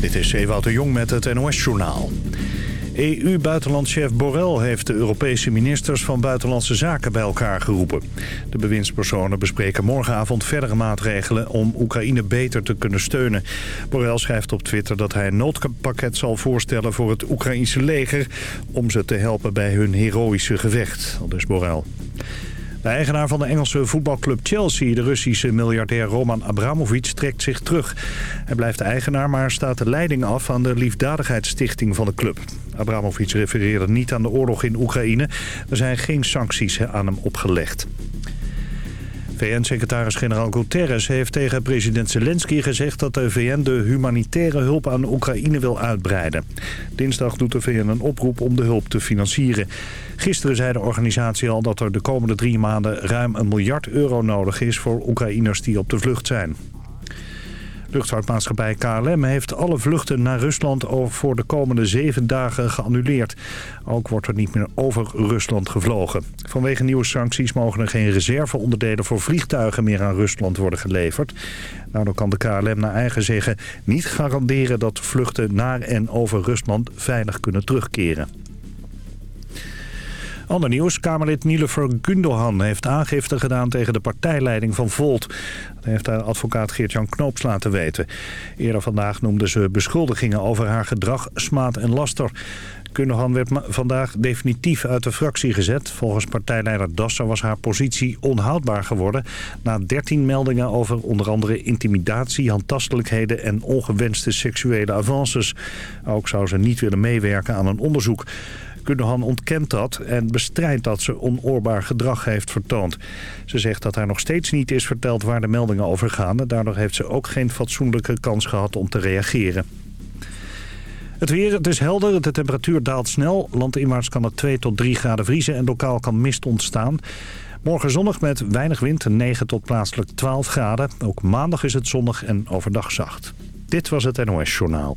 Dit is Ewout de Jong met het NOS-journaal. EU-buitenlandchef Borrell heeft de Europese ministers van Buitenlandse Zaken bij elkaar geroepen. De bewindspersonen bespreken morgenavond verdere maatregelen om Oekraïne beter te kunnen steunen. Borrell schrijft op Twitter dat hij een noodpakket zal voorstellen voor het Oekraïnse leger... om ze te helpen bij hun heroïsche gevecht, al dus Borrell. De eigenaar van de Engelse voetbalclub Chelsea, de Russische miljardair Roman Abramovic, trekt zich terug. Hij blijft eigenaar, maar staat de leiding af aan de liefdadigheidsstichting van de club. Abramovic refereerde niet aan de oorlog in Oekraïne. Er zijn geen sancties aan hem opgelegd. VN-secretaris-generaal Guterres heeft tegen president Zelensky gezegd dat de VN de humanitaire hulp aan Oekraïne wil uitbreiden. Dinsdag doet de VN een oproep om de hulp te financieren. Gisteren zei de organisatie al dat er de komende drie maanden ruim een miljard euro nodig is voor Oekraïners die op de vlucht zijn. Luchtvaartmaatschappij KLM heeft alle vluchten naar Rusland voor de komende zeven dagen geannuleerd. Ook wordt er niet meer over Rusland gevlogen. Vanwege nieuwe sancties mogen er geen reserveonderdelen voor vliegtuigen meer aan Rusland worden geleverd. Daardoor kan de KLM naar eigen zeggen niet garanderen dat vluchten naar en over Rusland veilig kunnen terugkeren. Ander nieuws. Kamerlid Nilefer Gundogan heeft aangifte gedaan tegen de partijleiding van Volt. Dat heeft haar advocaat Geert-Jan Knoops laten weten. Eerder vandaag noemde ze beschuldigingen over haar gedrag smaad en laster. Gundogan werd vandaag definitief uit de fractie gezet. Volgens partijleider Dasser was haar positie onhoudbaar geworden... na 13 meldingen over onder andere intimidatie, handtastelijkheden... en ongewenste seksuele avances. Ook zou ze niet willen meewerken aan een onderzoek. Gundogan ontkent dat en bestrijdt dat ze onoorbaar gedrag heeft vertoond. Ze zegt dat haar nog steeds niet is verteld waar de meldingen over gaan. Daardoor heeft ze ook geen fatsoenlijke kans gehad om te reageren. Het weer, het is helder, de temperatuur daalt snel. Landinwaarts kan het 2 tot 3 graden vriezen en lokaal kan mist ontstaan. Morgen zonnig met weinig wind, 9 tot plaatselijk 12 graden. Ook maandag is het zonnig en overdag zacht. Dit was het NOS Journaal.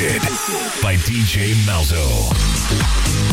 By DJ Malzo.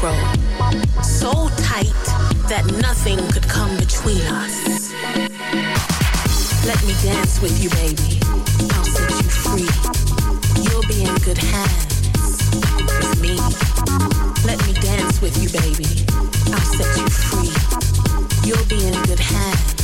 velcro, so tight that nothing could come between us. Let me dance with you, baby. I'll set you free. You'll be in good hands with me. Let me dance with you, baby. I'll set you free. You'll be in good hands.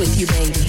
with you, baby.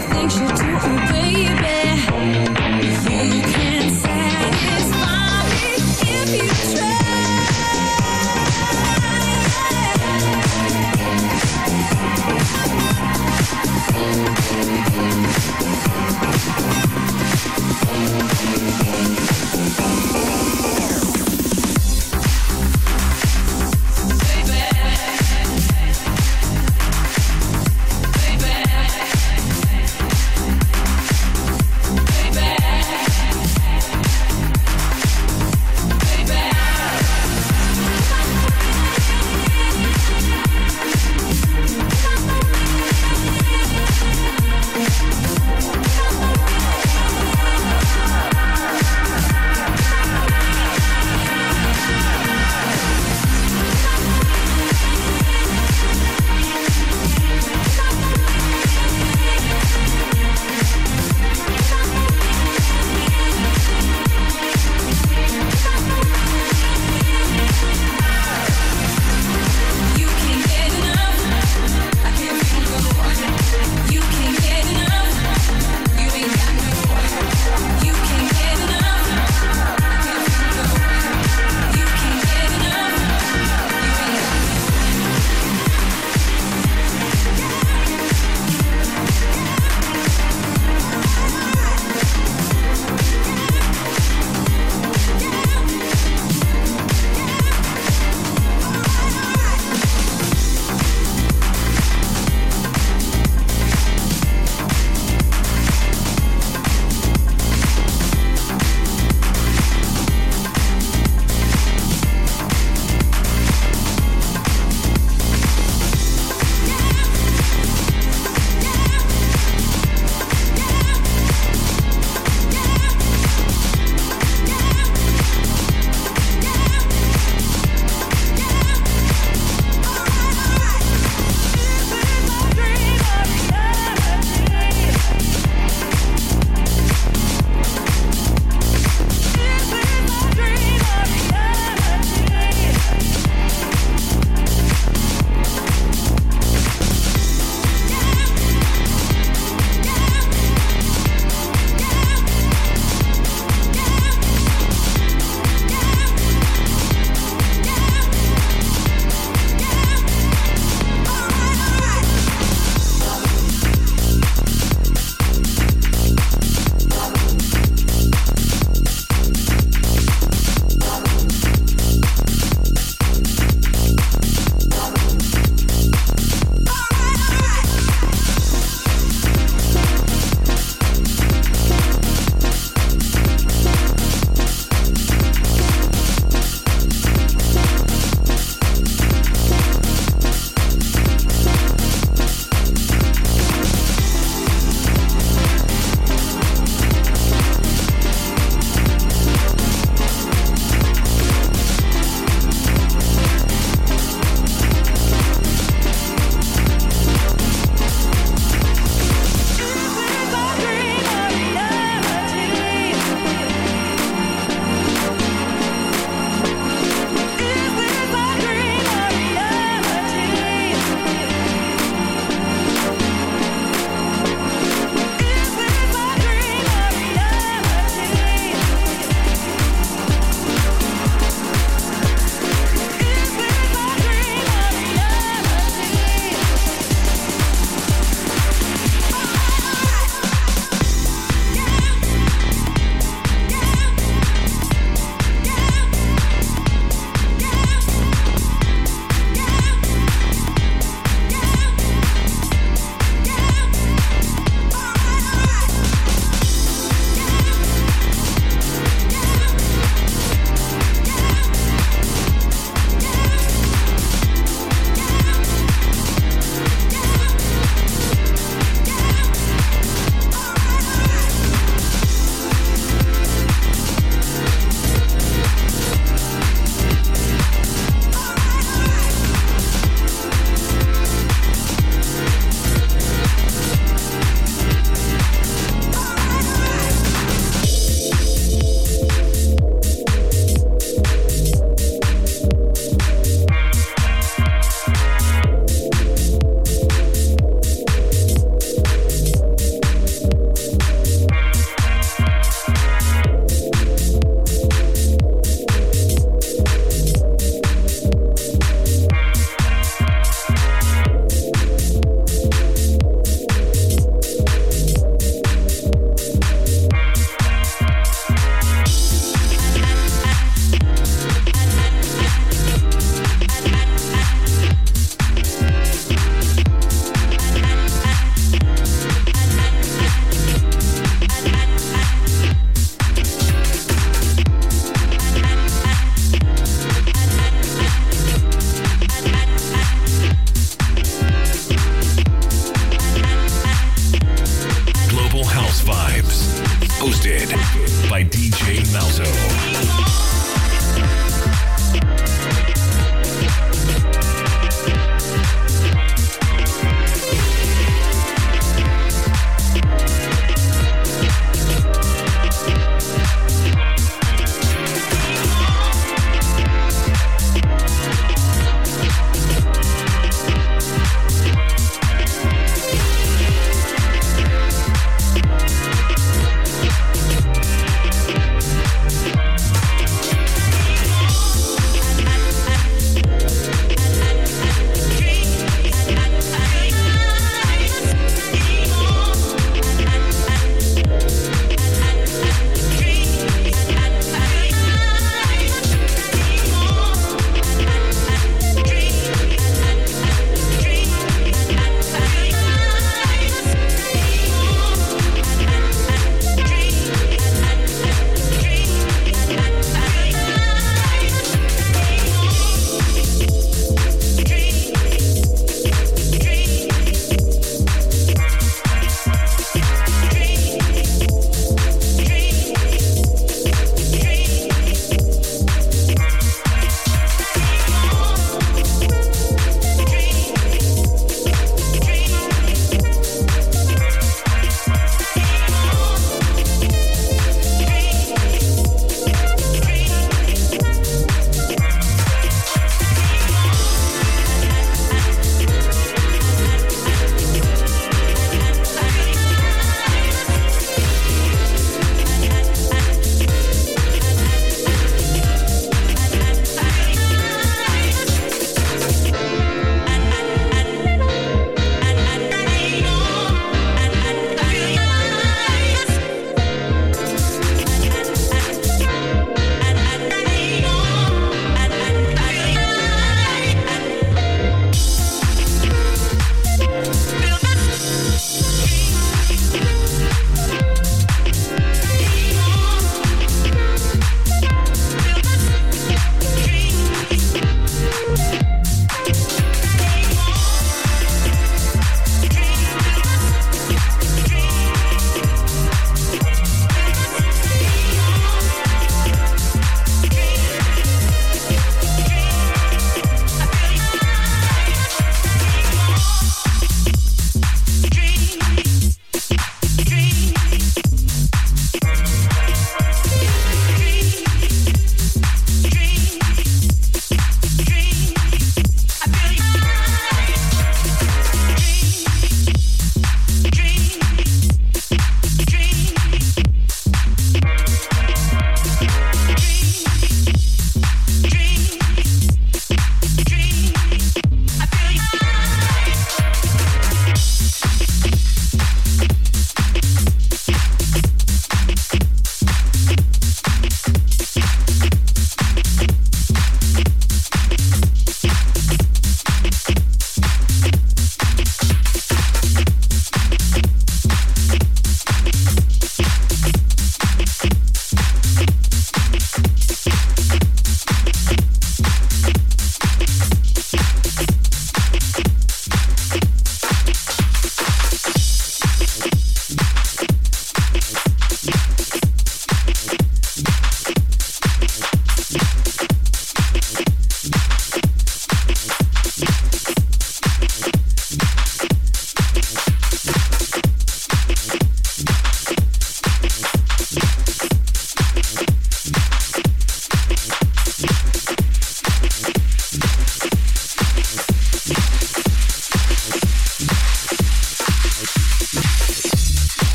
think she's too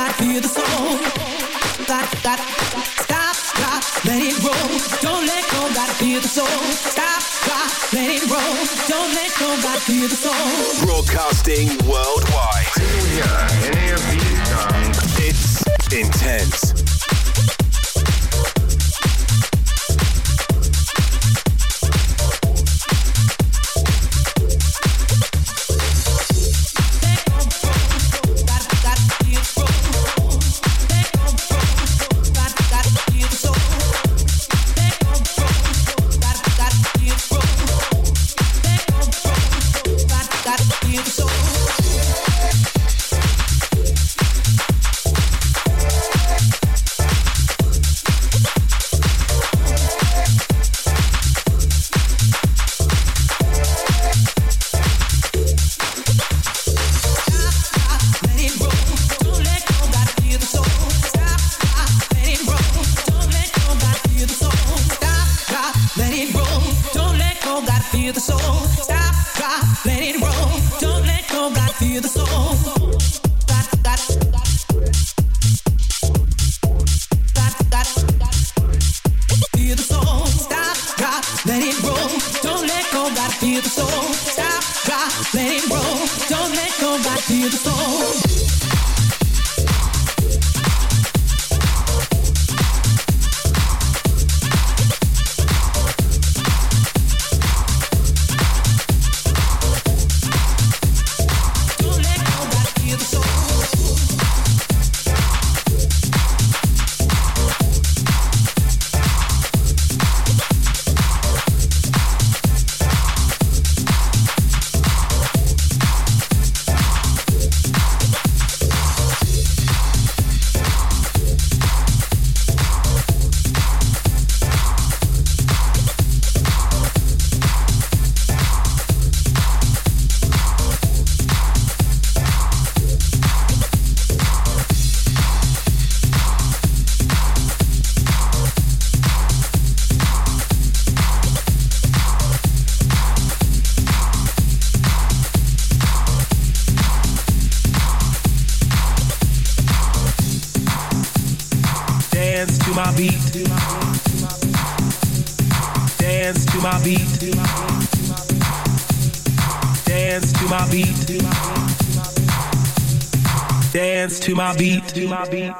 let go, gotta feel the soul. Got, got, stop, stop, let it roll. Don't let go, gotta the soul. Stop, stop, let it roll. Don't let go, gotta the soul. Broadcasting worldwide. any of these songs. It's intense. The soul. Stop, drop, let it roll. Don't let go. Gotta the soul. beat. Be my beat.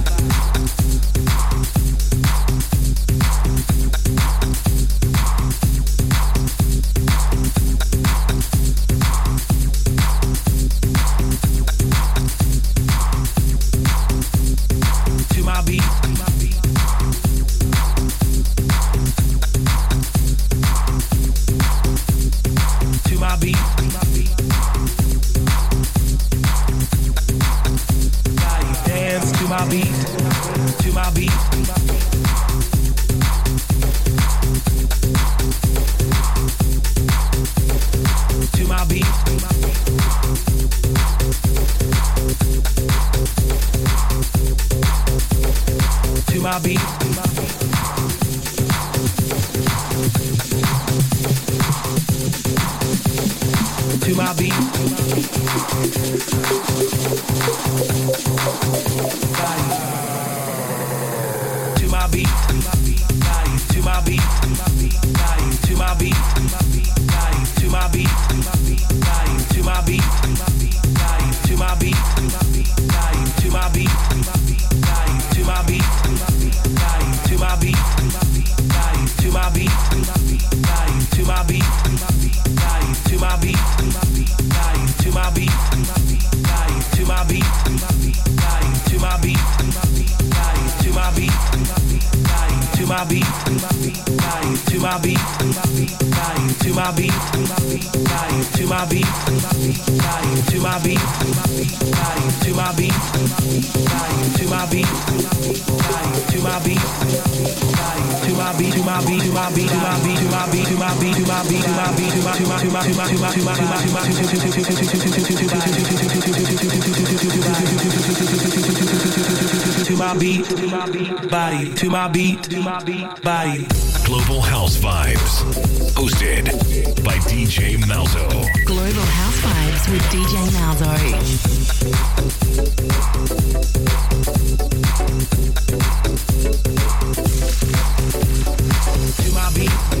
my beat, to my beat, body to my beat, body to my beat, body to my beat, body to my beat, body to my beat, body to my beat, body to my beat, to my beat, to my beat, to my beat, to my beat, to my beat, to my beat, to my beat, to my to my to my to my to my to my to my to my to my beat, body to my beat, body. Global House Vibes. Hosted by DJ Malzo. Global House Vibes with DJ Malzo. To my beat.